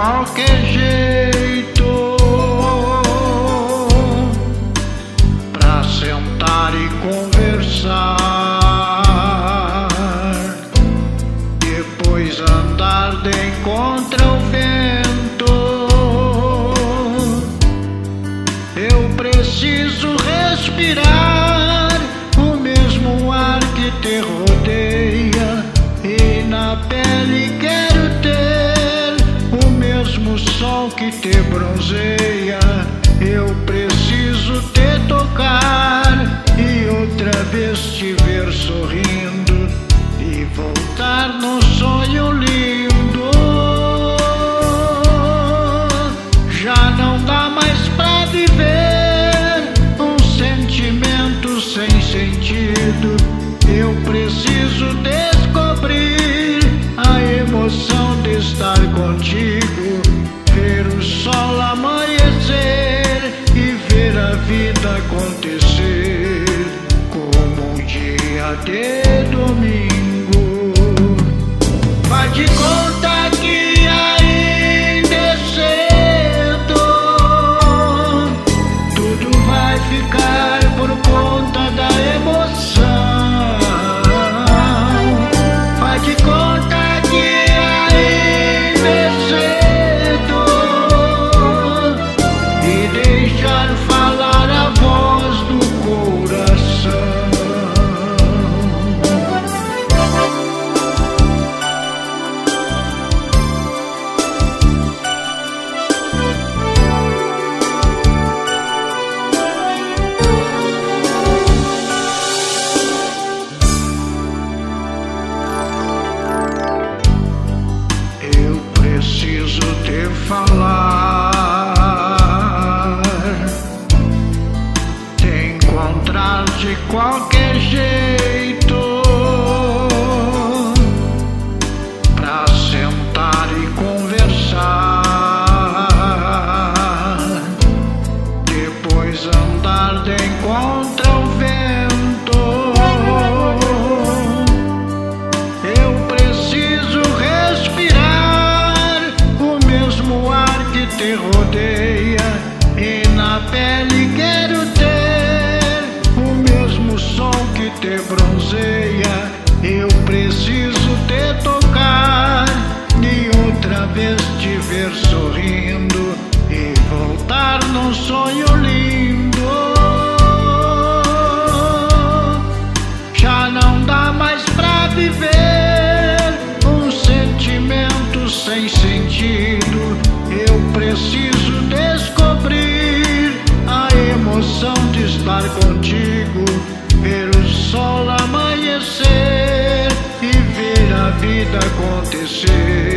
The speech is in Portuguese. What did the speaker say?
qualquer jeito pra sentar e conversar, depois andar de encontro ao vento. Eu preciso respirar o mesmo ar que te rodeia e na pele. Eu preciso descobrir a emoção de estar contigo, ver o sol amanhecer e ver a vida acontecer como um dia desse. nada encontra o vento. Eu preciso respirar o mesmo ar que te rodeia. sem sentido. Eu preciso descobrir a emoção de estar contigo, ver o sol amanhecer e ver a vida acontecer.